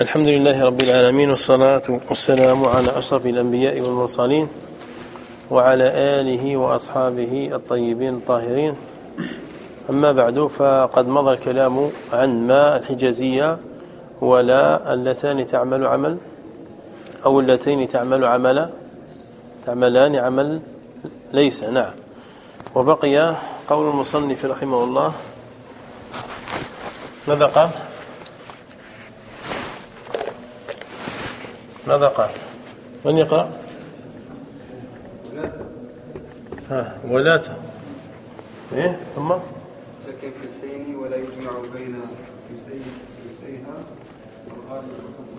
الحمد لله رب العالمين والصلاة والسلام على أشرف الأنبياء والمرسلين وعلى آله وأصحابه الطيبين الطاهرين. أما بعد فقد مضى الكلام عن ما الحجازية ولا اللتان تعمل عمل أو اللتين تعمل عمل تعملان عمل ليس. نعم. وبقي قول المصنف رحمه الله. ماذا قال؟ ماذا قال؟ من يقرأ؟ ها ولاة إيه؟ ثم؟ لكن في الحين ولا يجمع بين يسيها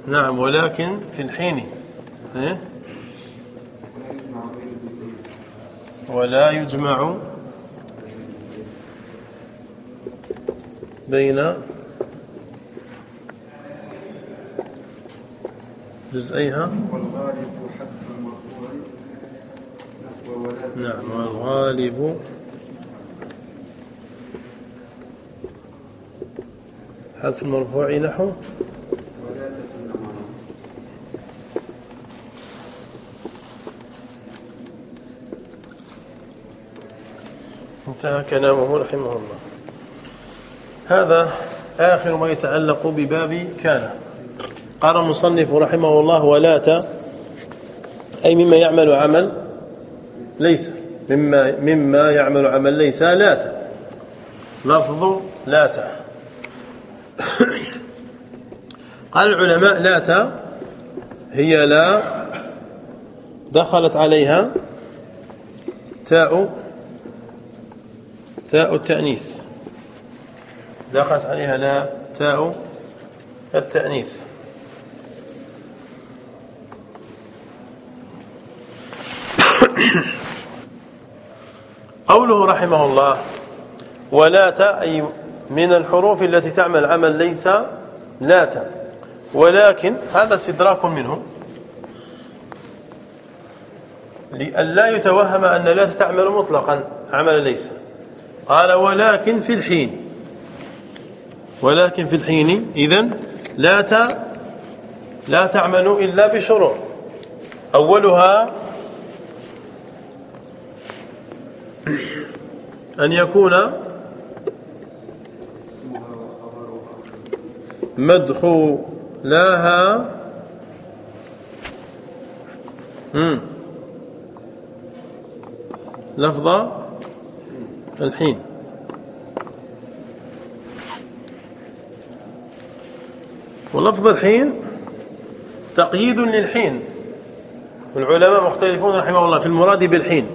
نعم ولكن في الحين. إيه؟ ولا يجمع بين جزئيها. والغالب حذف المرفوع نعم والغالب. حذف المرفوع نحو. انتهى كلامه رحمه الله. هذا آخر ما يتعلق بباب كان. قال المصنف رحمه الله ولات أي مما يعمل عمل ليس. مما, مما يعمل عمل ليس لات لفظ لات قال العلماء لات هي لا دخلت عليها تاء تاء التأنيث. دخلت عليها لا تاء التأنيث. قوله رحمه الله ولات أي من الحروف التي تعمل عمل ليس لات ولكن هذا استدراك منه. لئلا يتوهم أن لا تعمل مطلقا عمل ليس. قال ولكن في الحين. ولكن في الحين إذن لا لا تعمل إلا بشروط. أولها أن يكون مدخولاها لفظ الحين. ولفظ الحين تقييد للحين. العلماء مختلفون رحمه الله في المراد بالحين.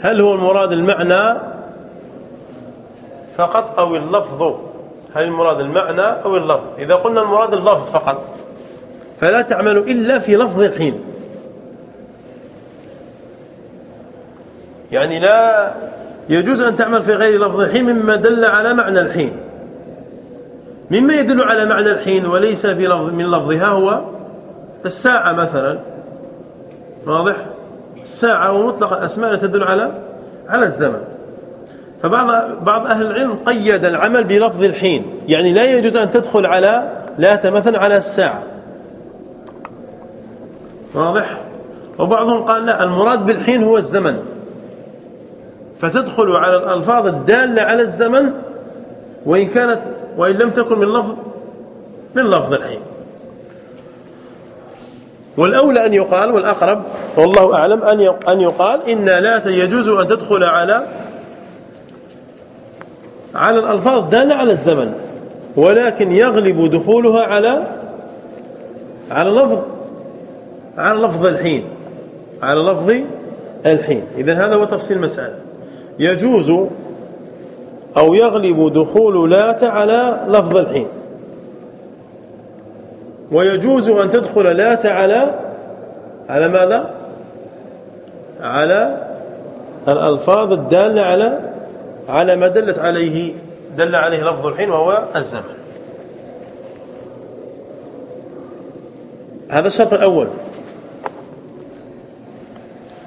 هل هو المراد المعنى فقط أو اللفظ. هل المراد المعنى أو اللفظ؟ إذا قلنا المراد اللفظ فقط. فلا تعمل إلا في لفظ الحين يعني لا يجوز أن تعمل في غير لفظ الحين مما دل على معنى الحين. مما يدل على معنى الحين وليس بلفظ من لفظها هو الساعة مثلا. واضح؟ الساعة ومطلق الأسماء تدل على على الزمن. فبعض بعض أهل العلم قيد العمل بلفظ الحين. يعني لا يجوز أن تدخل على لا مثلا على الساعة. واضح؟ وبعضهم قال لا المراد بالحين هو الزمن. فتدخل على الألفاظ الدالة على الزمن وإن كانت وإن لم تكن من لفظ من لفظ الحين. والأولى أن يقال والأقرب والله أعلم أن يقال إن لا يجوز أن تدخل على على الألفاظ الدالة على الزمن ولكن يغلب دخولها على على لفظ على لفظ الحين على لفظ الحين. إذا هذا هو تفصيل المسألة. يجوز أو يغلب دخول لات على لفظ الحين. ويجوز أن تدخل لات على على ماذا؟ على الألفاظ الدالة على على ما دلت عليه دل عليه لفظ الحين وهو الزمن. هذا الشرط الأول.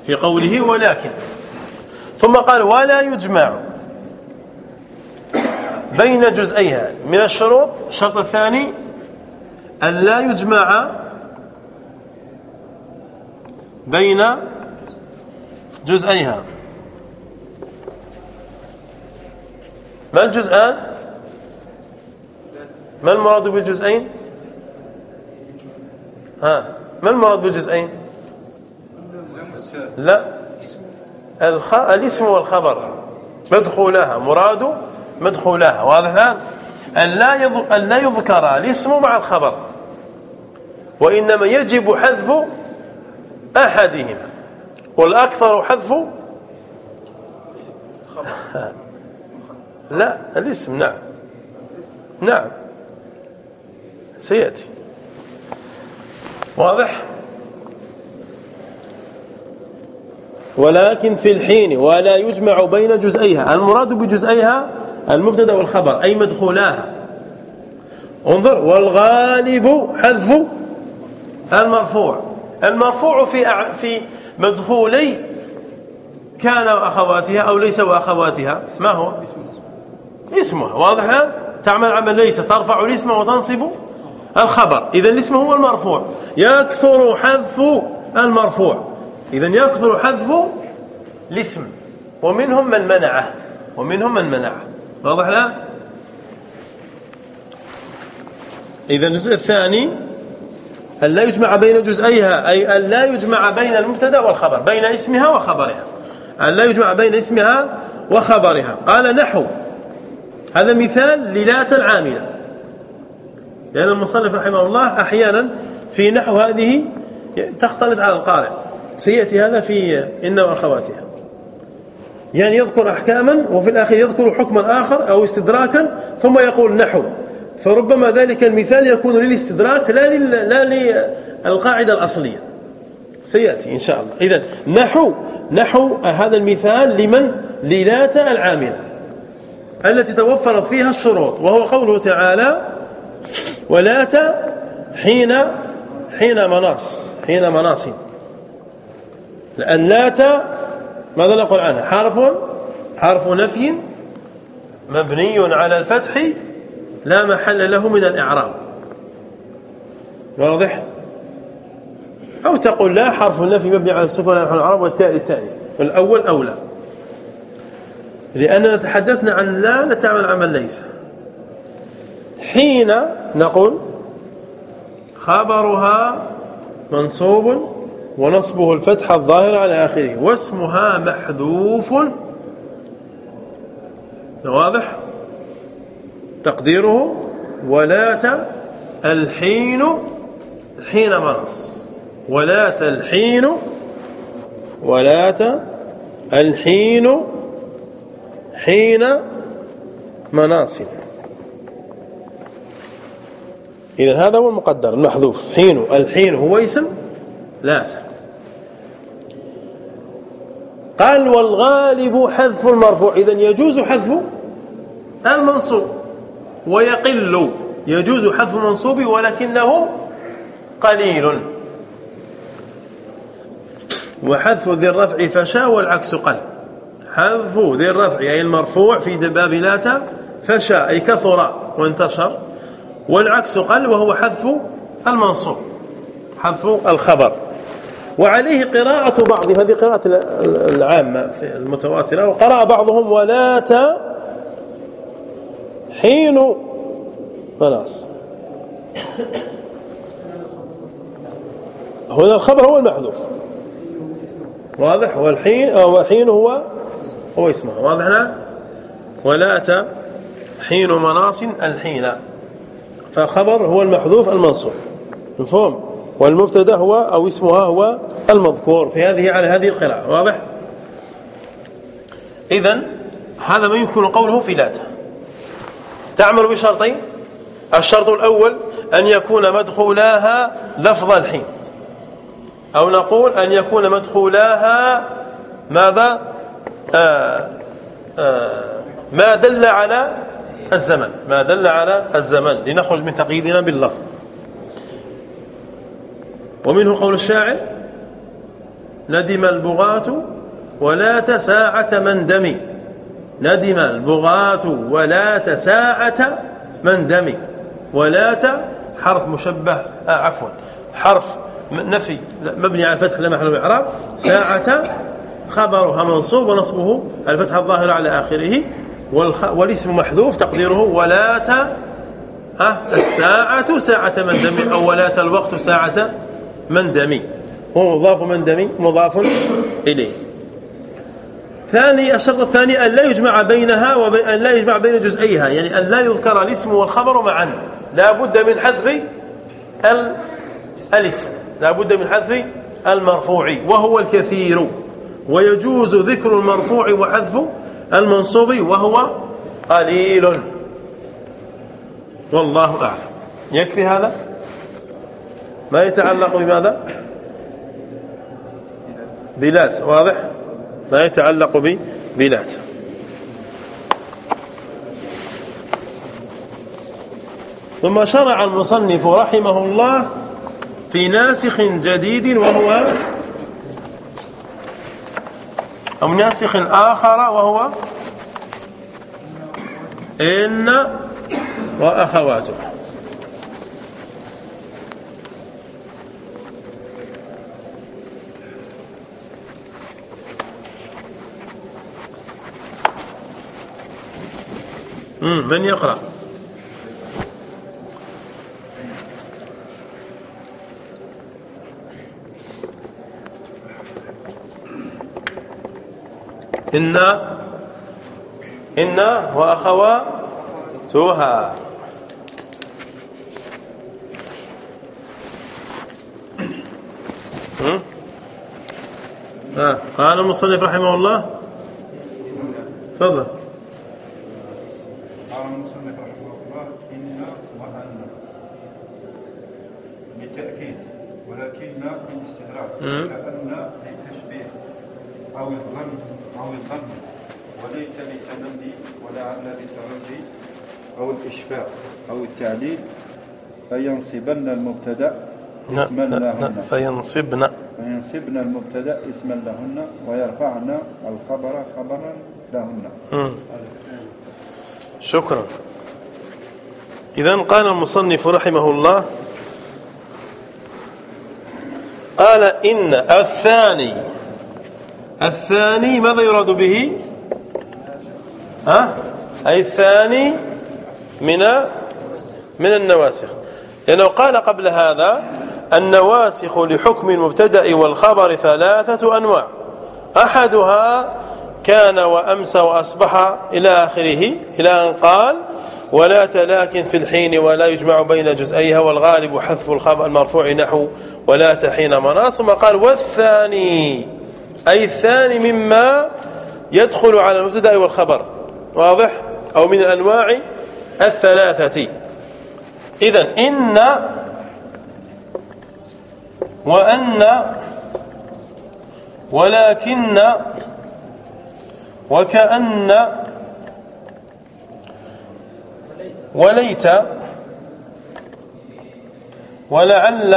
في قوله ولكن. ثم قال ولا يجمع بين جزئيها. من الشروط الشرط الثاني أن لا يجمع بين جزئيها. ما الجزءان؟ ما المراد بالجزئين؟ ها ما المراد بالجزئين؟ لا. الخ... الاسم والخبر مدخولها مراد مدخولها واضح الآن؟ أن لا, يض... أن لا يذكر الاسم مع الخبر وإنما يجب حذف أحدهما والأكثر حذف لا الاسم نعم. نعم. سيأتي. واضح؟ ولكن في الحين ولا يجمع بين جزئيها. المراد بجزئيها المبتدا والخبر أي مدخولاها. انظر والغالب حذف المرفوع. المرفوع في في مدخولي كان واخواتها أو ليس واخواتها ما هو؟ اسمها واضح؟ تعمل عمل ليس ترفع الاسم وتنصب الخبر. اذا الاسم هو المرفوع. يكثر حذف المرفوع. اذا يكثر حذف الاسم. ومنهم من منعه. ومنهم من منعه. واضح لا؟ اذا الجزء الثاني أن لا يجمع بين جزئيها أي أن لا يجمع بين المبتدأ والخبر بين اسمها وخبرها. أن لا يجمع بين اسمها وخبرها. قال نحو. هذا مثال للات العاملة. لأن المصنف رحمه الله أحيانا في نحو هذه تختلط على القارئ. سيأتي هذا في إن وأخواتها يعني يذكر أحكاما وفي الآخر يذكر حكما آخر أو استدراكا ثم يقول نحو. فربما ذلك المثال يكون للاستدراك لا لا للقاعدة الأصلية. سيأتي إن شاء الله. إذا نحو نحو هذا المثال لمن؟ للات العاملة. التي توفرت فيها الشروط وهو قوله تعالى ولات حين حين مناص حين مناص لأن لات ماذا نقول عنها؟ حرف حرف نفي مبني على الفتح لا محل له من الإعراب. واضح؟ أو تقول لا حرف النفي مبني على السكون لا محل الإعراب والتاء الثاني والأول أولى. لأننا تحدثنا عن لا لتعمل عمل ليس. حين نقول خبرها منصوب ونصبه الفتح الظاهر على آخره واسمها محذوف. واضح؟ تقديره ولات الحين حين منص ولات الحين ولات الحين حين مناص إذا هذا هو المقدر المحذوف. حين الحين هو اسم لات قال والغالب حذف المرفوع. إذا يجوز حذف المنصوب ويقل. يجوز حذف المنصوب ولكنه قليل. وحذف ذي الرفع فشا والعكس قل حذف ذي الرفع أي المرفوع في باب لات فشا أي كثر وانتشر والعكس قل وهو حذف المنصوب حذف الخبر. وعليه قراءة بعض هذه قراءة العامة المتواترة وقرأ بعضهم ولات حين خلاص. هنا الخبر هو المحذوف. واضح؟ والحين حين هو هو اسمه واضح لا ولات حين مناص الحين. فالخبر هو المحذوف المنصوب مفهوم؟ والمبتدا هو أو اسمها هو المذكور في هذه على هذه القراءة واضح؟ إذا هذا ما يمكن قوله في لاته تعمل بشرطين؟ الشرط الأول أن يكون مدخولاها لفظ الحين أو نقول أن يكون مدخولاها ماذا؟ ما دل على الزمن ما دل على الزمن. لنخرج من تقييدنا باللفظ. ومنه قول الشاعر ندم البغاة ولا تساعة من دمي. ندم البغاة ولا تساعة من دمي. ولات حرف مشبه آه عفوا حرف نفي مبني على الفتح لا محل الإعراب. ساعة خبرها منصوب ونصبه الفتح الظاهر على آخره والاسم محذوف تقديره ولات الساعة ساعة من دمي أو ولات الوقت ساعة من دمي. هو مضاف من دمي؟ مضاف إليه. ثاني الشرط الثاني أن لا يجمع بينها وبين أن لا يجمع بين جزئيها يعني أن لا يذكر الاسم والخبر معا. لا بد من حذف الاسم. لا بد من حذف المرفوع وهو الكثير. ويجوز ذكر المرفوع وحذف المنصوب وهو قليل. والله أعلم. يكفي هذا؟ ما يتعلق بماذا؟ بلاد. واضح؟ ما يتعلق ببلاد. ثم شرع المصنف رحمه الله في ناسخ جديد وهو أو ناسخ آخر وهو إن وأخواته من يقرأ؟ إن إن وأخواتها. آه. قال المصنف رحمه الله. تفضل قال المصنف رحمه الله إن وأن بالتأكيد ولكن بالاستدراك كأن للتشبيه أو الظن أو الظن وليت للتمني ولعل للترجي أو الإشفاق أو التعليل فينصبن المبتدأ اسما لهن. فينصبن. فينصبن المبتدأ اسما لهن ويرفعن الخبر خبرا لهن. شكرا. إذا قال المصنف رحمه الله قال إن الثاني الثاني ماذا يراد به؟ ها؟ أي الثاني من من النواسخ. لأنه قال قبل هذا النواسخ لحكم المبتدأ والخبر ثلاثة أنواع. أحدها كان وأمس وأصبح إلى آخره إلى أن قال ولا تلاكن في الحين ولا يجمع بين جزئيها والغالب حذف الخبر المرفوع نحو ولا تحين مناص. ثم قال والثاني أي الثاني مما يدخل على المبتدأ والخبر. واضح؟ أو من الأنواع الثلاثة إذا إن وأن ولكن وكأن وليت ولعل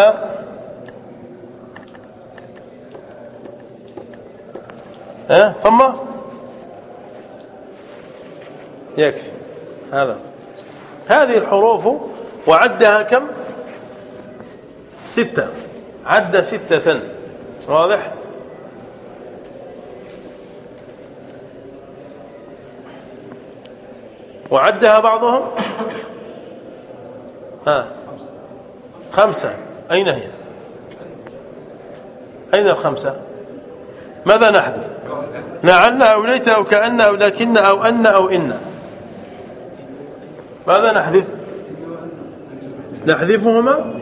أه؟ ثم يكفي هذا هذه الحروف وعدها كم؟ ستة. عد ستة. واضح؟ وعدها بعضهم؟ ها. خمسة. أين هي؟ أين الخمسة؟ ماذا نحذف لعل أو ليت أو كأن أو لكن أو أن أو إن. ماذا نحذف؟ نحذفهما؟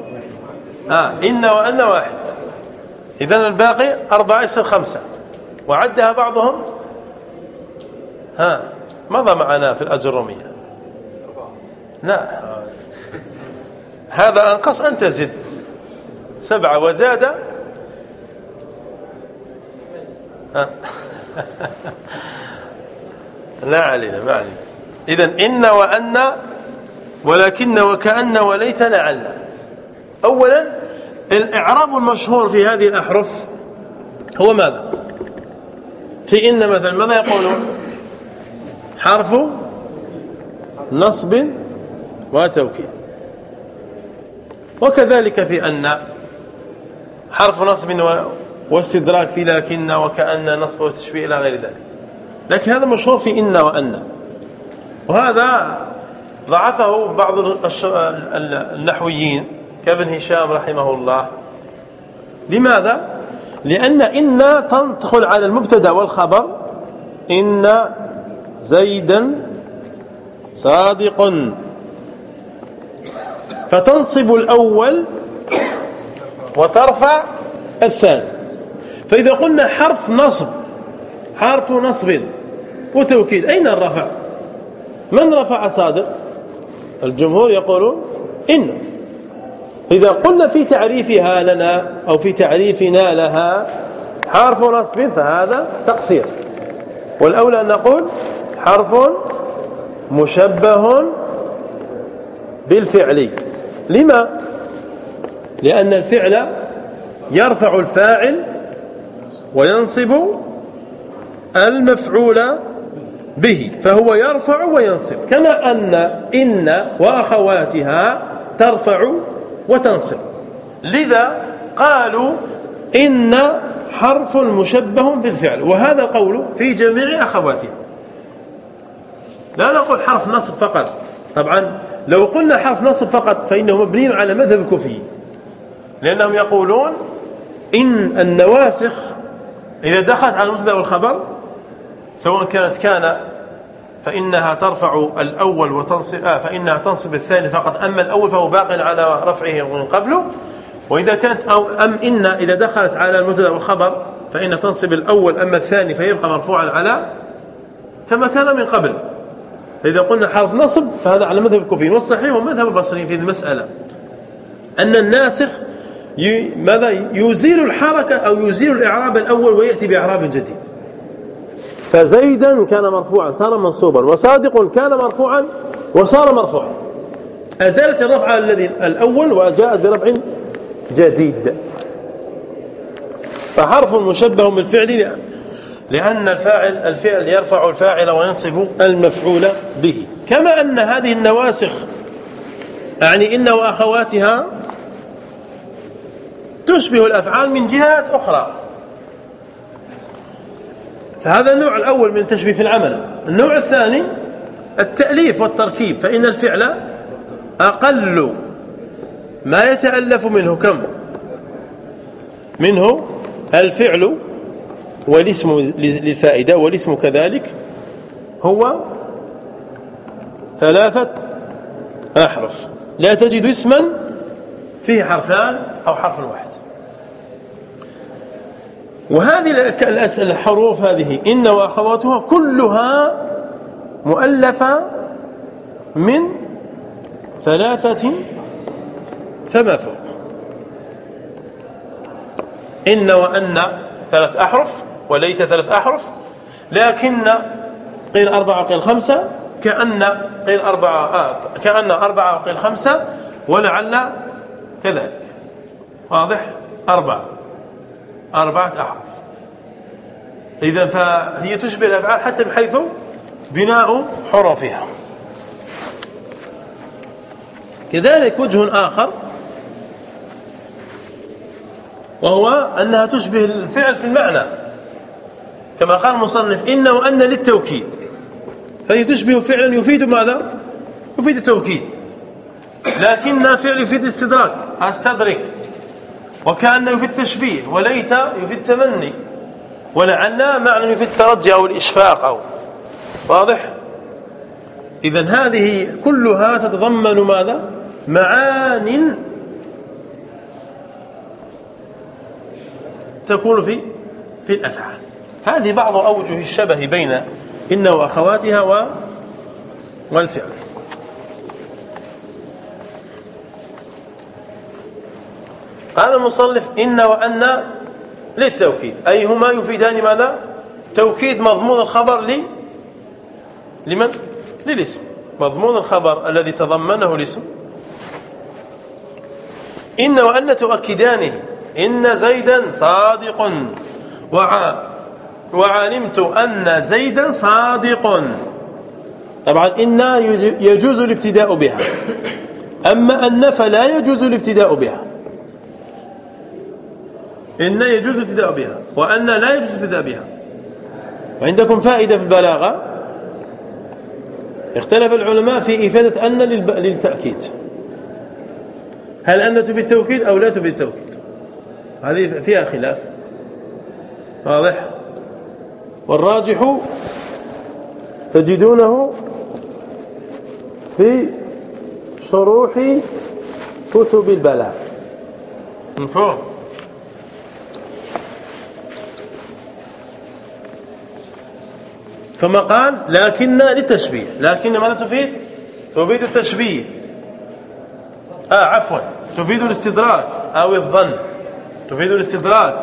آه إن وأن واحد. إذن الباقي أربعة يصير خمسة. وعدها بعضهم؟ ها مضى معنا في الأجرمية لا. هذا أنقص أنت زد. سبعة وزاد. ها لا علينا ما علينا. إذن إن وأن ولكن وكأن وليت لعل أولا الإعراب المشهور في هذه الأحرف هو ماذا؟ في إن مثلا ماذا يقولون حرف نصب وتوكيد. وكذلك في أن حرف نصب واستدراك في لكن وكأن نصب والتشبيه إلى غير ذلك. لكن هذا مشهور في إن وأن. وهذا ضعفه بعض النحويين. كابن هشام رحمه الله. لماذا؟ لأن إن تدخل على المبتدا والخبر إن زيدا صادق. فتنصب الأول وترفع الثاني. فإذا قلنا حرف نصب حرف نصب وتوكيد أين الرفع؟ من رفع صادق؟ الجمهور يقولون إن. إذا قلنا في تعريفها لنا أو في تعريفنا لها حرف نصب فهذا تقصير. والأولى أن نقول حرف مشبه بالفعل. لما؟ لأن الفعل يرفع الفاعل وينصب المفعول به فهو يرفع وينصب. كما أن إن وأخواتها ترفع وتنصب. لذا قالوا إن حرف مشبه بالفعل وهذا القول في جميع أخواتها. لا نقول حرف نصب فقط. طبعا لو قلنا حرف نصب فقط فإنه مبني على مذهب الكوفي لأنهم يقولون إن النواسخ إذا دخلت على المبتدا والخبر سواء كانت كان فإنها ترفع الأول وتنصب آه فإنها تنصب الثاني فقط أما الأول فهو باق على رفعه من قبله. وإذا كانت أو أم إن إذا دخلت على المبتدا والخبر فإن تنصب الأول أما الثاني فيبقى مرفوعا على كما كان من قبل. إذا قلنا حرف نصب فهذا على مذهب الكوفيين والصحيح ومذهب البصريين في المسألة. أن الناسخ ماذا؟ يزيل الحركة أو يزيل الإعراب الأول ويأتي بإعراب جديد. فزيدا كان مرفوعا صار منصوبا وصادق كان مرفوعا وصار مرفوعا. أزالت الرفع الذي الأول وجاءت برفع جديد. فحرف مشبه بالفعل لأن الفاعل الفعل يرفع الفاعل وينصب المفعول به. كما أن هذه النواسخ يعني إن وأخواتها تشبه الأفعال من جهات أخرى. فهذا النوع الأول من التشبيه في العمل. النوع الثاني التأليف والتركيب فإن الفعل أقل. ما يتألف منه؟ كم؟ منه الفعل والاسم للفائدة والاسم كذلك هو ثلاثة أحرف. لا تجد اسما فيه حرفان أو حرف واحد. وهذه الحروف هذه إن وأخواتها كلها مؤلفة من ثلاثة فما فوق. إن وأن ثلاث أحرف وليت ثلاث أحرف لكن قيل أربعة وقيل خمسة كأن قيل أربعة آه كأن أربعة وقيل خمسة ولعل كذلك. واضح؟ أربعة. أربعة أحرف إذا فهي تشبه الأفعال حتى بحيث بناء حروفها. كذلك وجه آخر وهو أنها تشبه الفعل في المعنى. كما قال المصنف إن وأن للتوكيد. فهي تشبه فعلا يفيد ماذا؟ يفيد التوكيد. لكن فعل يفيد الاستدراك. أستدرك. وكأن يفيد التشبيه وليت يفيد التمني ولعل معنى يفيد الترجي أو الإشفاق أو واضح؟ إذا هذه كلها تتضمن ماذا؟ معان تكون في في الأفعال. هذه بعض أوجه الشبه بين إن وأخواتها و والفعل. قال المصنف إن وأن للتوكيد. أي هما يفيدان ماذا؟ توكيد مضمون الخبر لي لمن؟ للاسم. مضمون الخبر الذي تضمنه الاسم. إن وأن تؤكدانه. إن زيدا صادق. وع وعلمت أن زيدا صادق. طبعا إن يجوز الابتداء بها. أما أن فلا يجوز الابتداء بها. إن يجوز الابتداء بها وأن لا يجوز الابتداء بها. وعندكم فائدة في البلاغة؟ اختلف العلماء في إفادة أن للتأكيد. هل أن تفيد التوكيد أو لا تفيد التوكيد؟ هذه فيها خلاف. واضح؟ والراجح تجدونه في شروح كتب البلاغ مفهوم. ثم قال لكن للتشبيه لكن ماذا تفيد؟ تفيد التشبيه. آه عفوا. تفيد الاستدراك. أو الظن تفيد الاستدراك.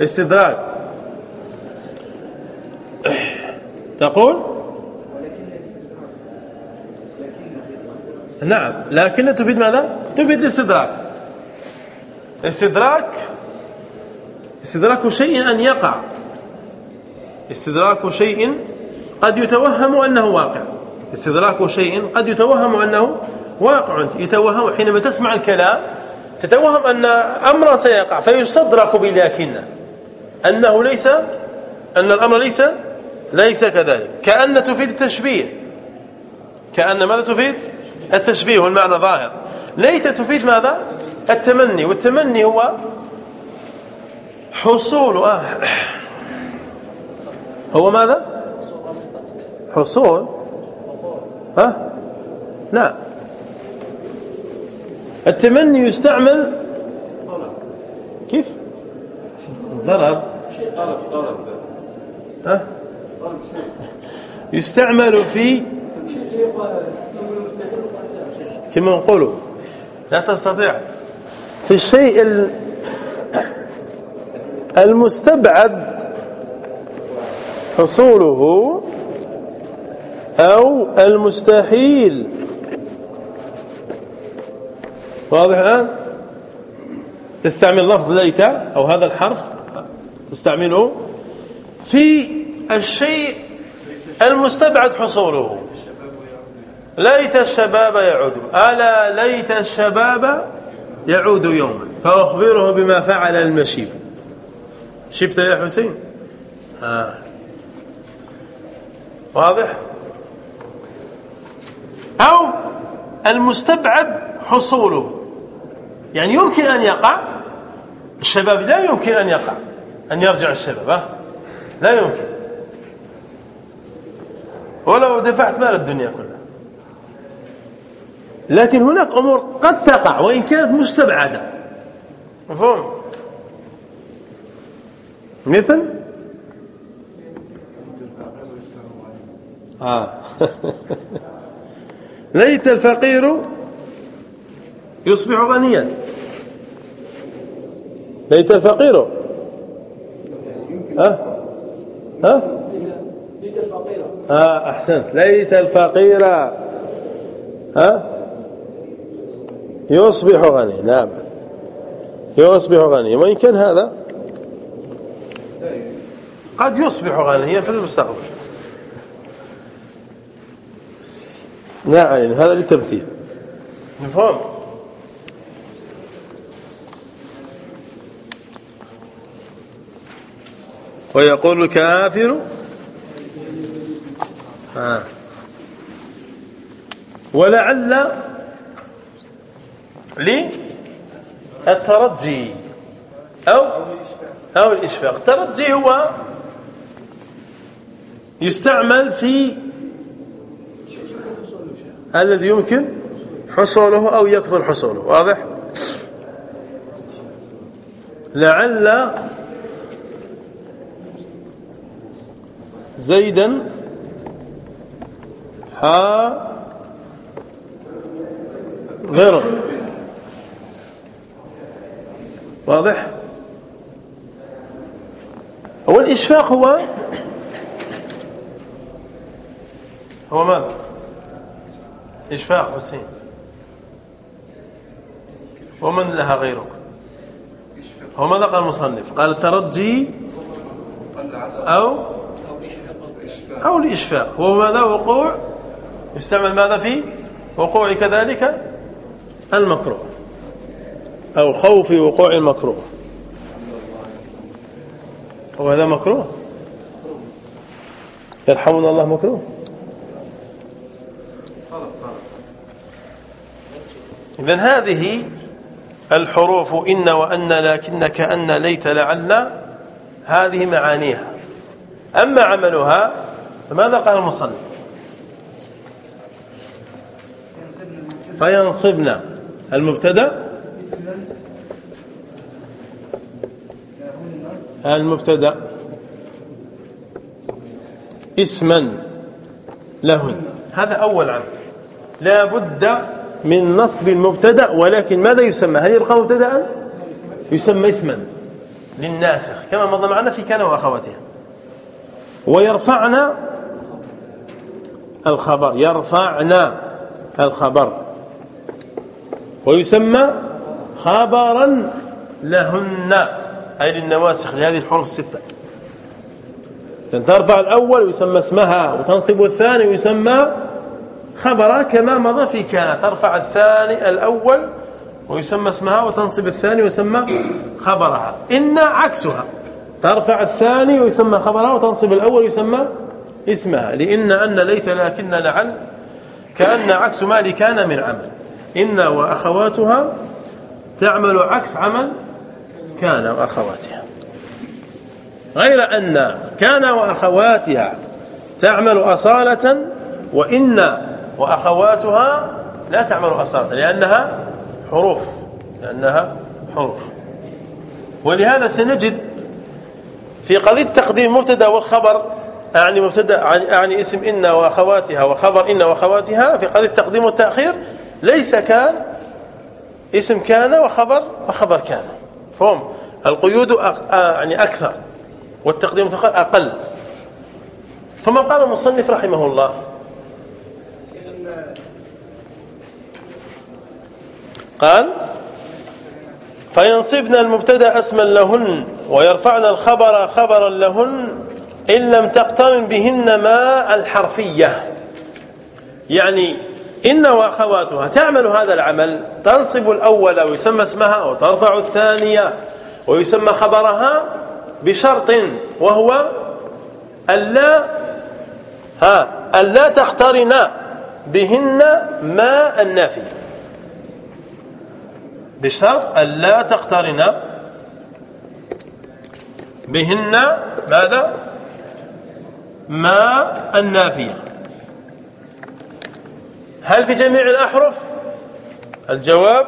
استدراك تقول؟ نعم. لكن تفيد ماذا؟ تفيد الاستدراك. استدراك استدراك شيء أن يقع. استدراك شيء قد يتوهم أنه واقع. استدراك شيء قد يتوهم أنه واقع. يتوهم حينما تسمع الكلام تتوهم أن أمرا سيقع فيستدرك بلكن أنه ليس أن الأمر ليس ليس كذلك. كأن تفيد التشبيه. كأن ماذا تفيد؟ التشبيه والمعنى ظاهر. ليت تفيد ماذا؟ التمني. والتمني هو حصول آه هو ماذا؟ حصول؟ ها؟ لا. التمني يستعمل كيف؟ ضرب. ها؟ يستعمل في كما نقول لا تستطيع. في الشيء المستبعد حصوله أو المستحيل. واضح الآن؟ تستعمل لفظ ليت أو هذا الحرف؟ تستعمله. في الشيء المستبعد حصوله. ليت الشباب يعود. ألا ليت الشباب يعود يوما. فأخبره بما فعل المشيب. شبت يا حسين؟ آه. واضح؟ أو المستبعد حصوله. يعني يمكن أن يقع الشباب لا يمكن أن يقع أن يرجع الشباب لا يمكن. ولو دفعت مال الدنيا كلها. لكن هناك أمور قد تقع وإن كانت مستبعدة. مفهوم؟ مثل؟ آه. ليت الفقير يصبح غنيا. ليت الفقير. ها؟ ها؟ ليت الفقير. آه أحسنت. ليت الفقير. ها؟ يصبح غنيا. نعم. يصبح غنيا. وإن كان هذا؟ قد يصبح غنيا في المستقبل. نعم هذا للتمثيل. مفهوم. ويقول الكافر آه. ولعل للترجي أو أو الإشفاق. الترجي هو يستعمل في الذي يمكن حصوله أو يكثر حصوله. واضح؟ لعل زيدا ها غيره. واضح؟ هو الإشفاق هو هو ماذا؟ إشفاق حسين. ومن لها غيرك؟ هو ماذا قال المصنف؟ قال الترجي أو أو الإشفاق وهو ماذا؟ وقوع. يستعمل ماذا في؟ وقوع كذلك المكروه. أو خوف وقوع المكروه. وهذا مكروه. يرحمنا الله مكروه. إذن هذه الحروف إن وأن لكن كأن ليت لعل هذه معانيها. أما عملها فماذا قال المصنف؟ فينصبنا المبتدا المبتدا اسما لهن. هذا أول عمل. لا بد من نصب المبتدأ ولكن ماذا يسمى؟ هل يبقى مبتدأ؟ يسمى اسما للناسخ كما مضى معنا في كان وأخواتها. ويرفعنا الخبر يرفعنا الخبر. ويسمى خبرا لهن أي للنواسخ لهذه الحروف الستة. ترفع الأول ويسمى اسمها. وتنصب الثاني ويسمى خبرها كما مضى في كان. ترفع الثاني الأول ويسمى اسمها وتنصب الثاني ويسمى خبرها. إن عكسها. ترفع الثاني ويسمى خبرها وتنصب الأول ويسمى اسمها. لإن أن ليت لكن لعل. كأن عكس ما لكان من عمل. إن وأخواتها تعمل عكس عمل كان وأخواتها. غير أن كان وأخواتها تعمل أصالة وإن وأخواتها لا تعمل أصالة لأنها حروف لأنها حروف. ولهذا سنجد في قضية تقديم مبتدا والخبر أعني مبتدا أعني اسم إن وأخواتها وخبر إن وأخواتها في قضية التقديم والتأخير ليس كان اسم كان وخبر وخبر كان. فهم؟ القيود يعني أكثر والتقديم والتأخير أقل. ثم قال المصنف رحمه الله قال فينصبن المبتدأ اسما لهن ويرفعن الخبر خبرا لهن إن لم تقترن بهن ما الحرفية. يعني إن وأخواتها تعمل هذا العمل تنصب الأول ويسمى اسمها وترفع الثانية ويسمى خبرها بشرط وهو ألا ها ألا تقترن بهن ما النافية. بشرط ألا تقترن بهن ماذا؟ ما النافية. هل في جميع الأحرف؟ الجواب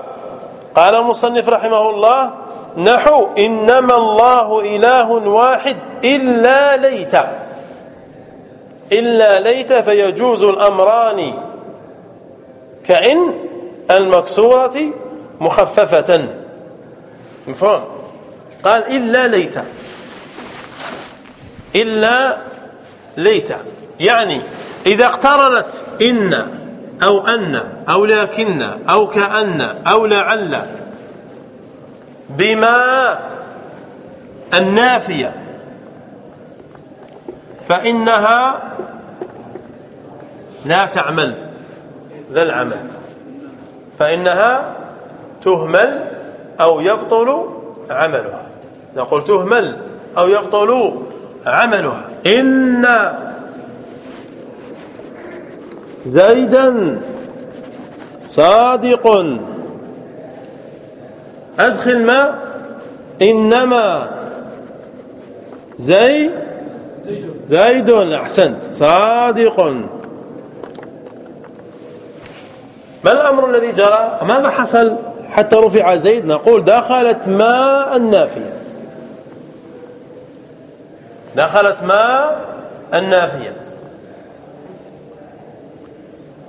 قال المصنف رحمه الله نحو إنما الله إله واحد إلا ليت. إلا ليت فيجوز الأمران كإن المكسورة مخففة. مفهوم؟ قال إلا ليت. إلا ليت. يعني إذا اقترنت إن أو أن أو لكن أو كأن أو لعل بما النافية فإنها لا تعمل ذا العمل فإنها تهمل أو يبطل عملها. نقول تهمل أو يبطل عملها. إن زيدا صادق. أدخل ما؟ إنما زي زيد أحسنت. صادق. ما الأمر الذي جرى؟ ماذا حصل؟ حتى رفع زيد نقول دخلت ما النافية دخلت ما النافية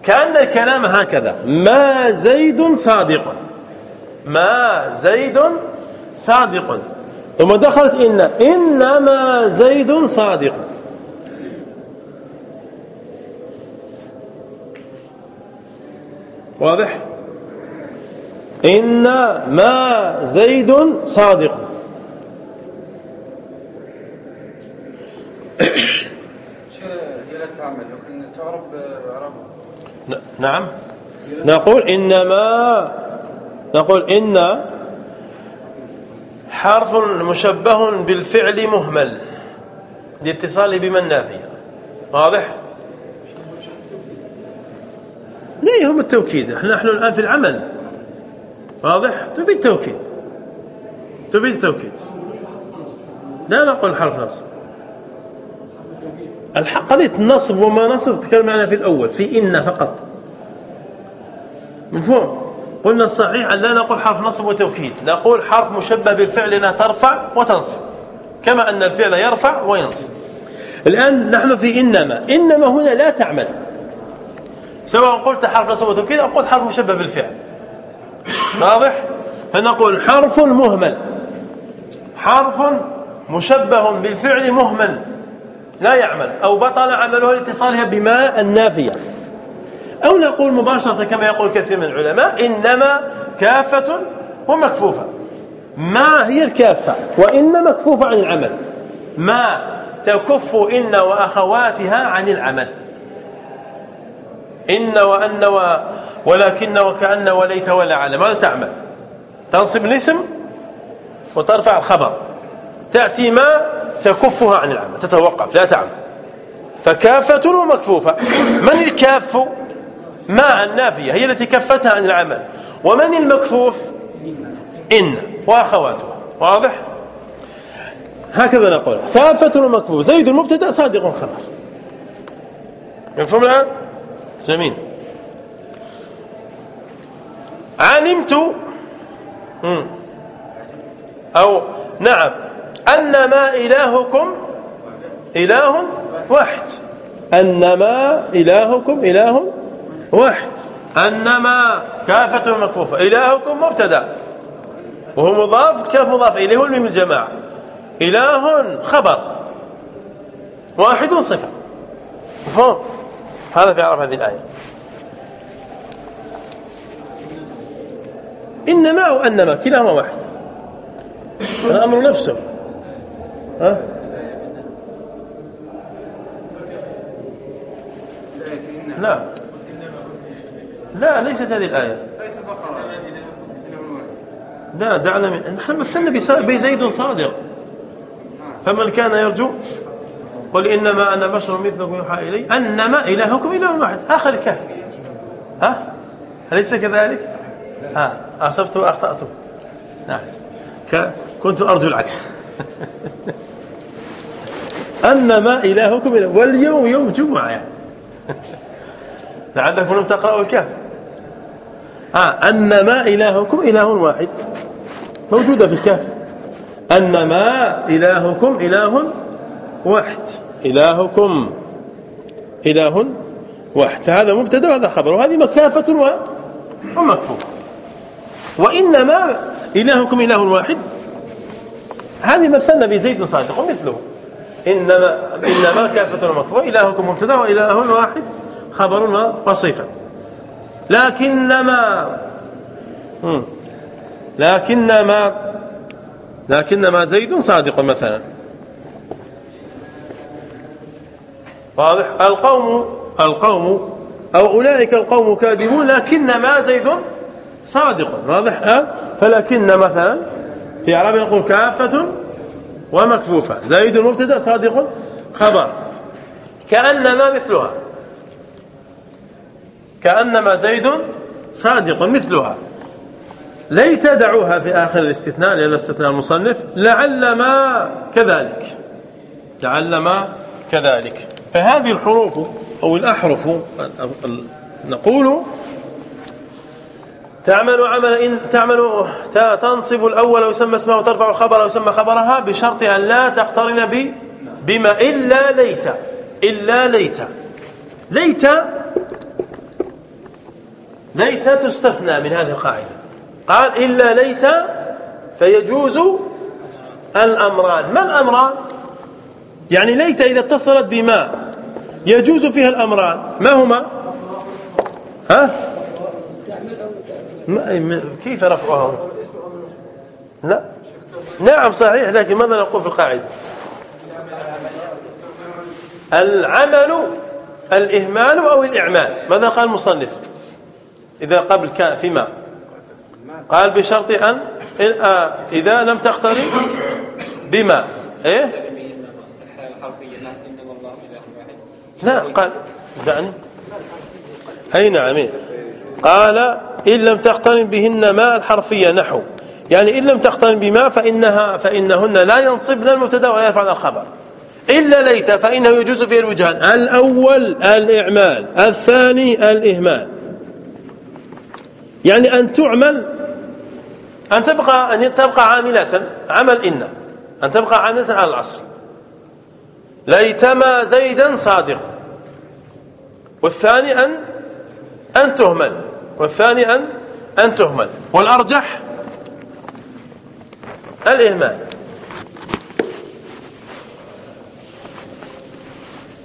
كأن الكلام هكذا. ما زيد صادق. ما زيد صادق. ثم دخلت إن. إنما زيد صادق. واضح؟ إن ما زيد صادق. هي لا تعمل لكن تعرف نعم. نقول إنما نقول إن حرف مشبه بالفعل مهمل لاتصاله بما النافية واضح؟ لا هم التوكيد. نحن الآن في العمل. واضح؟ تبي التوكيد. تبي التوكيد. لا نقول حرف نصب. الحق قضية النصب وما نصب تكلم عنها في الأول في إن فقط. مفهوم؟ قلنا الصحيح أن لا نقول حرف نصب وتوكيد نقول حرف مشبه بالفعل أنها ترفع وتنصب كما أن الفعل يرفع وينصب. الآن نحن في إنما. إنما هنا لا تعمل. سواء قلت حرف نصب وتوكيد أو قلت حرف مشبه بالفعل. واضح؟ فنقول حرف مهمل. حرف مشبه بالفعل مهمل. لا يعمل. أو بطل عمله لاتصالها بما النافية. أو نقول مباشرة كما يقول كثير من العلماء إنما كافة ومكفوفة. ما هي الكافة؟ وإن مكفوفة عن العمل. ما تكف إن وأخواتها عن العمل. إن وأن و ولكن وكأن وليت ولا على ماذا تعمل؟ تنصب الاسم وترفع الخبر. تأتي ما تكفها عن العمل تتوقف لا تعمل. فكافة ومكفوفة. من الكاف ما النافية؟ هي التي كفتها عن العمل. ومن المكفوف؟ إن. وأخواتها. واضح؟ هكذا نقول. كافة ومكفوف زيد المبتدأ صادق خبر مفهوم الآن؟ جميل. علمت أو نعم أنما إلهكم إله واحد. أنما إلهكم إله واحد. أنما كافة مكفوفة إلهكم مبتدأ. وهو مضاف كاف مضاف إليه والميم الجماعة. إله خبر. واحد صفة. مفهوم؟ هذا في عرف هذه الآية. إنما أو أنما كلاهما واحد. الأمر نفسه. ها؟ لا. لا ليست هذه الآية. لا دعنا من نحن مثلنا بزيد صادق. فمن كان يرجو قل إنما أنا بشر مثلكم يوحى إلي. أنما إلهكم إله واحد آخر الكهف ها؟ أليس كذلك؟ ها أصبت وأخطأت نعم. كنت أرجو العكس. أنما إلهكم إله واليوم يوم جمعة يعني. لعلكم لم تقرأوا الكهف. ها أنما إلهكم إله واحد. موجودة في الكهف. أنما إلهكم إله واحد. إلهكم إله واحد. هذا مبتدأ وهذا خبر. وهذه مكافة ومكفوف. وإنما إلهكم إله واحد. هذه مثلنا بزيد صادق ومثله. إنما إنما كافة ومكفوف إلهكم مبتدا وإله واحد. خبر وصفة. لكنما لكنما لكنما زيد صادق مثلا. واضح؟ القوم القوم أو أولئك القوم كاذبون لكن ما زيد صادق واضح فلكن مثلا في عربي نقول كافة ومكفوفة. زيد مبتدا صادق خبر. كأنما مثلها. كأنما زيد صادق مثلها. ليت دعوها في آخر الاستثناء لأن استثناء المصنف. لعل ما كذلك. لعل ما كذلك. فهذه الحروف أو الأحرف نقول تعمل عمل إن تعمل تنصب الأول ويسمى اسمه وترفع الخبر ويسمى خبرها بشرط أن لا تقترن ب بما إلا ليت إلا ليت. ليت ليت تستثنى من هذه القاعدة. قال إلا ليت فيجوز الأمران. ما الأمران؟ يعني ليت إذا اتصلت بما يجوز فيها الأمران. ما هما؟ ها؟ كيف رفعها لا. نعم صحيح لكن ماذا نقول في القاعدة؟ العمل الإهمال أو الإعمال؟ ماذا قال المصنف؟ إذا قبل كان فيما؟ قال بشرط أن آه، إذا لم تقترن بما؟ إيه؟ لا قال دعني. أي نعم إيه؟ قال إن لم تقترن بهن ما الحرفية نحو. يعني إن لم تقترن بما فإنها فإنهن لا ينصبن المبتدأ ولا يرفعن الخبر. إلا ليت فإنه يجوز فيه الوجهان. الأول الإعمال الثاني الإهمال. يعني أن تعمل أن تبقى أن تبقى عاملة عمل إن أن تبقى عاملة على العصر. ليتما زيدا صادقا والثاني أن أن تهمل. والثاني أن أن تهمل. والأرجح؟ الإهمال.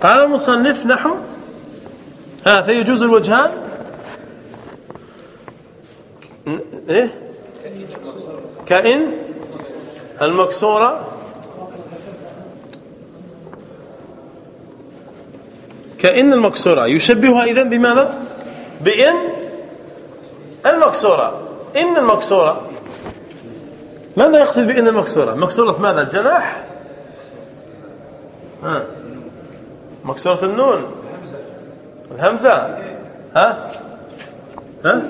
قال المصنف نحو ها فيجوز الوجهان. إيه؟ كإن المكسورة. كإن المكسورة. يشبهها إذن بماذا؟ بإن المكسورة. إن المكسورة. ماذا يقصد بإن المكسورة؟ مكسورة ماذا؟ الجناح؟ ها. مكسورة النون. الهمزة. ها؟ ها؟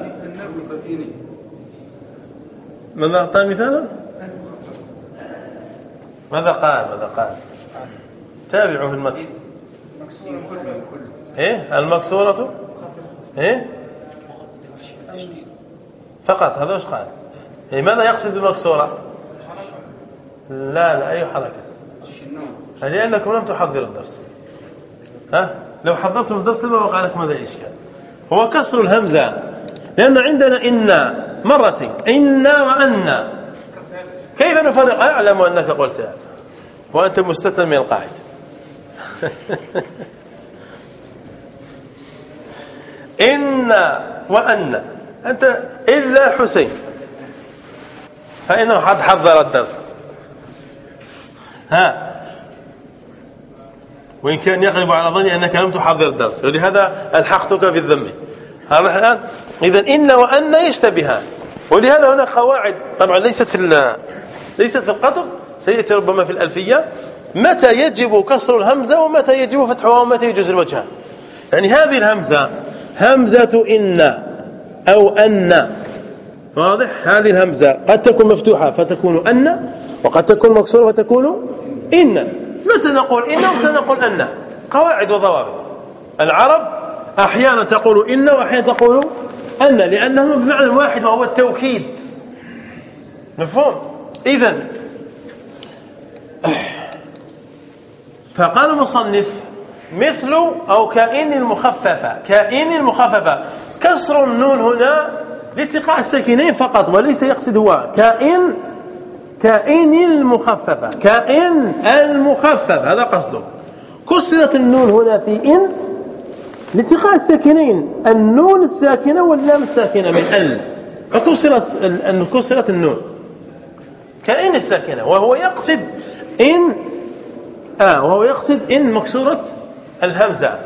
ماذا أعطى مثالا؟ ماذا قال؟ ماذا قال؟ تابعوا في المتن إيه؟ المكسورة. إيه؟ فقط هذا وش قال؟ إيه ماذا يقصد بالمكسورة لا لا أي حركة. لأنكم لم تحضروا الدرس. ها؟ لو حضرتم الدرس لما وقع لكم هذا الإشكال. هو كسر الهمزة. لأن عندنا إن مرتين إن وأن. كيف نفرق؟ أعلم أنك قلت وأنت مستثنى من القاعدة. إن وأن. أنت إلا حسين. فإنه قد حضر الدرس. ها؟ وإن كان يغلب على ظني أنك لم تحضر الدرس. ولهذا ألحقتك في الذنب هذا الآن؟ إذا إن وأن يشتبهان ولهذا هناك قواعد طبعا ليست في ليست في القطر سيأتي ربما في الألفية. متى يجب كسر الهمزة ومتى يجب فتحها ومتى يجوز الوجهان يعني هذه الهمزة همزة إن. أو أن. واضح؟ هذه الهمزة. قد تكون مفتوحة فتكون أن وقد تكون مكسورة فتكون إن. متى نقول إن ومتى نقول أن؟ قواعد وضوابط. العرب أحيانا تقول إن وأحيانا تقول أن لأنه بمعنى واحد وهو التوكيد. مفهوم؟ إذا فقال المصنف مثل أو كائن المخففة. كائن المخففة. كسر النون هنا لاتقاء الساكنين فقط وليس يقصد هو كائن كائن المخففة كائن المخفف هذا قصده. كسرت النون هنا في إن لاتقاء الساكنين النون الساكنة واللام الساكنة من ال. فكسرت كسرت النون. كائن الساكنة وهو يقصد إن آه وهو يقصد إن مكسورة الهمزة.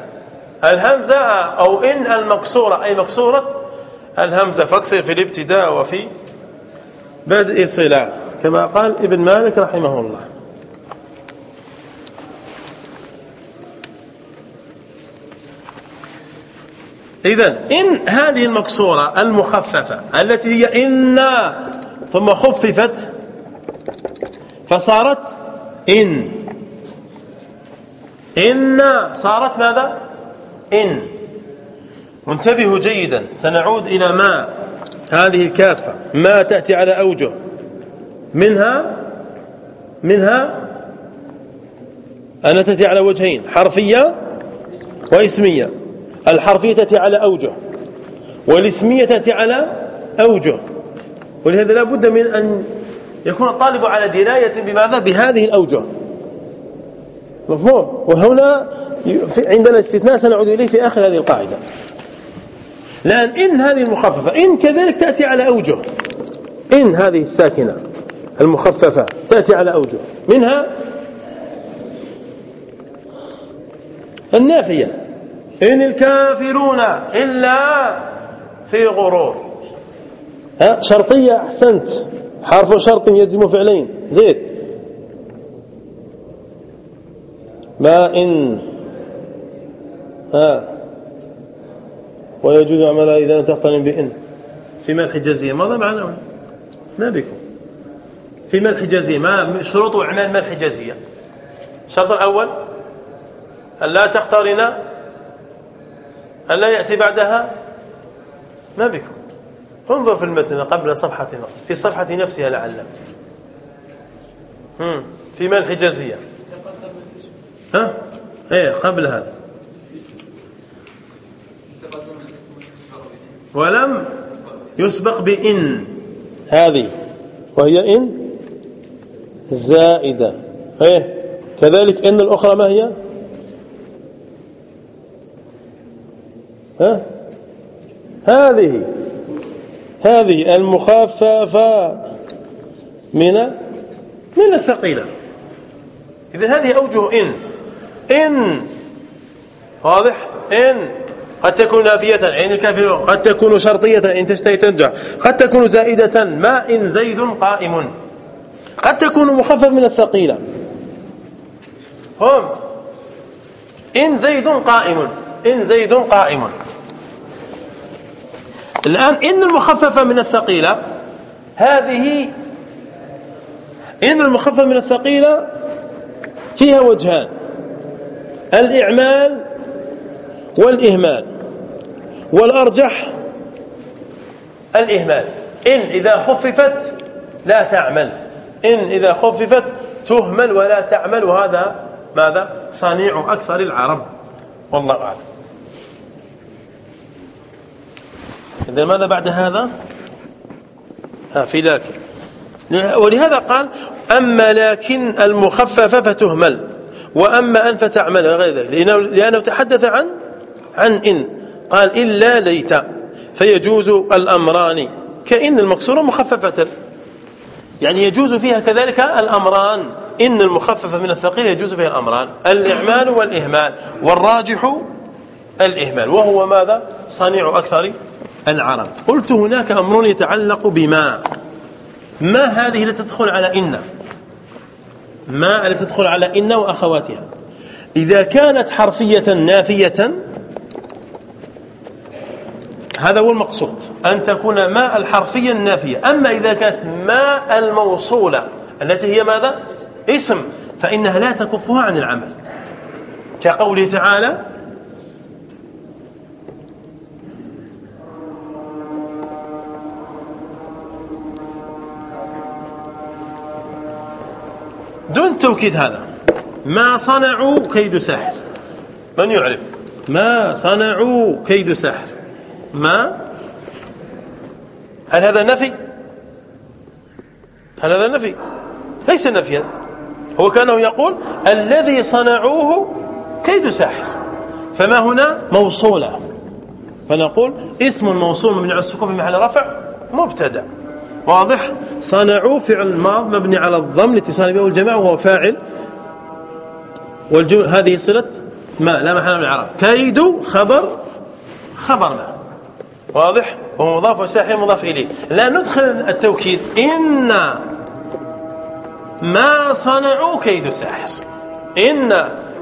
الهمزة أو إن المكسورة أي مكسورة؟ الهمزة. فاكسر في الابتداء وفي بدء صلة. كما قال ابن مالك رحمه الله. إذا إن هذه المكسورة المخففة التي هي إن ثم خففت فصارت إن. إن صارت ماذا؟ إن. وانتبهوا جيدا سنعود إلى ما هذه الكافة. ما تأتي على أوجه. منها منها أن تأتي على وجهين حرفية واسمية. الحرفية تأتي على أوجه والاسمية تأتي على أوجه. ولهذا لا بد من أن يكون الطالب على دراية بماذا؟ بهذه الأوجه. مفهوم؟ وهنا عندنا استثناء سنعود إليه في آخر هذه القاعدة. لأن إن هذه المخففة إن كذلك تأتي على أوجه. إن هذه الساكنة المخففة تأتي على أوجه. منها النافية. إن الكافرون إلا في غرور. ها شرطية أحسنت. حرف شرط يجزم فعلين. زيد ما إن ها ويجوز عملها إذا تقترن بإن. في ملح جزية ماذا معنى ما بكم. في ملح جزية ما شروط أعمال ملح جزية الشرط الأول أن لا تقترن أن لا يأتي بعدها. ما بكم. انظر في المتن قبل صفحة في الصفحة نفسها لعل. في ملح جزية ها؟ إيه قبل هذا. ولم يسبق بإن. هذه وهي إن زائدة. إيه؟ كذلك إن الأخرى ما هي؟ ها؟ هذه هذه المخففة من من الثقيلة. إذا هذه أوجه إن. إن واضح؟ إن. قد تكون نافية عين الكافر قد تكون شرطية إن تشتهي تنجح. قد تكون زائدة ما إن زيد قائم. قد تكون مخفف من الثقيلة. هم. إن زيد قائم. إن زيد قائم. الآن إن المخففة من الثقيلة هذه إن المخففة من الثقيلة فيها وجهان. الإعمال والإهمال. والأرجح الإهمال. إن إذا خففت لا تعمل. إن إذا خففت تهمل ولا تعمل. وهذا ماذا؟ صنيع أكثر العرب. والله أعلم. إذا ماذا بعد هذا؟ ها في لكن. ولهذا قال أما لكن المخففة فتهمل وأما أن فتعمل غير ذلك. لأنه, تحدث عن عن إن. قال إلا ليت فيجوز الأمران كإن المكسورة مخففة. يعني يجوز فيها كذلك الأمران إن المخففة من الثقيل يجوز فيها الأمران. الإعمال والإهمال والراجح الإهمال. وهو ماذا؟ صنيع أكثر العرب. قلت هناك أمر يتعلق بما. ما هذه التي تدخل على إن؟ ما التي تدخل على إن وأخواتها؟ إذا كانت حرفية نافية هذا هو المقصود أن تكون ماء الحرفية النافية. أما إذا كانت ماء الموصولة التي هي ماذا؟ اسم فإنها لا تكفها عن العمل. كقوله تعالى دون توكيد هذا ما صنعوا كيد سحر من يعرف؟ ما صنعوا كيد سحر ما؟ هل هذا نفي؟ هل هذا نفي؟ ليس نفيا. هو كانه يقول الذي صنعوه كيد سحر فما هنا؟ موصولة فنقول اسم موصول مبني على السكون في محل رفع مبتدا. واضح؟ صنعوا فعل ماض مبني على الضم لاتصال به والجماعة وهو فاعل. والجمع هذه صلة ما؟ لا محل من العرب. كيد خبر خبر ما. واضح؟ وهو مضاف وساحر مضاف إليه. لا ندخل التوكيد. إن ما صنعوا كيد ساحر. إن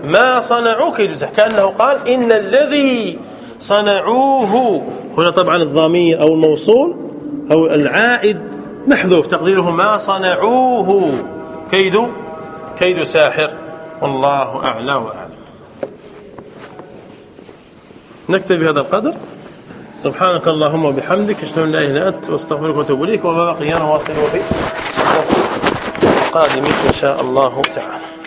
ما صنعوا كيد ساحر. كأنه قال إن الذي صنعوه هنا طبعا الضمير أو الموصول أو العائد محذوف. تقديره ما صنعوه كيد كيد ساحر. والله أعلى وأعلم نكتفي بهذا القدر. سبحانك اللهم وبحمدك أشهد أن لا إله إلا أنت واستغفرك وأتوب إليك وما بقي أنا واصل وفي قادم إن شاء الله تعالى.